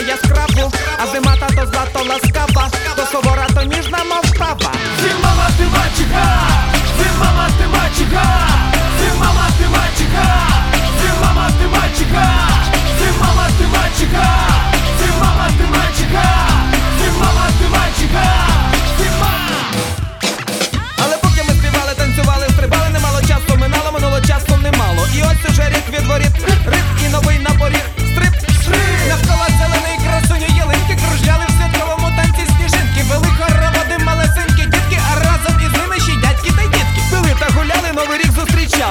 яскраво, а зима та то злато ласкава, то сувора, то ніжна мов права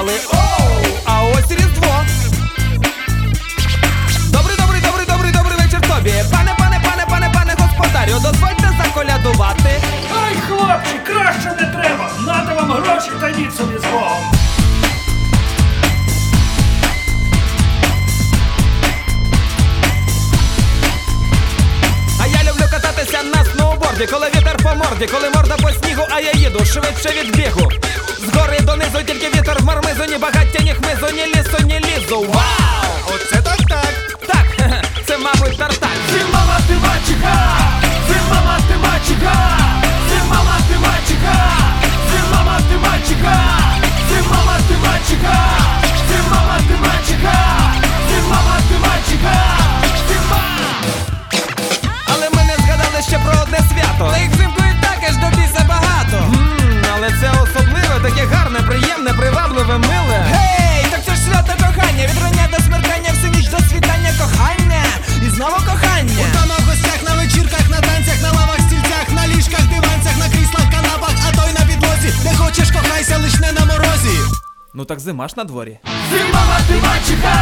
Оу, а ось різдво. Добрий, добрий, добрий, добрий, добрий вечір тобі. Пане, пане, пане, пане, пане господарю, дозвольте заколядувати. Ай, хлопці, краще не треба. Нати вам гроші та ні собі з. Сноуборді, коли вітер по морді, коли морда по снігу, а я їду швидше від бігу. Згори донизу тільки вітер в мармизу, ні багаття, ні хмизу, ні лісу, ні лізу. Вау! Оце так так! Так, це, мабуть, тартак. Свято. Та їх взимку і так аж до біса багато. Ммм, але це особливе, таке гарне, приємне, привабливе, миле. Гей, так це ж свято кохання. Від рання до смеркання, всю ніч до світання кохання. І знову кохання. Та на гостях, на вечірках, на танцях, на лавах, стільцях, на ліжках, диванцях, на кріслах, канапах, а то й на підлозі. Де хочеш, кохайся, лиш не на морозі. Ну так зима ж на дворі. Зима математика,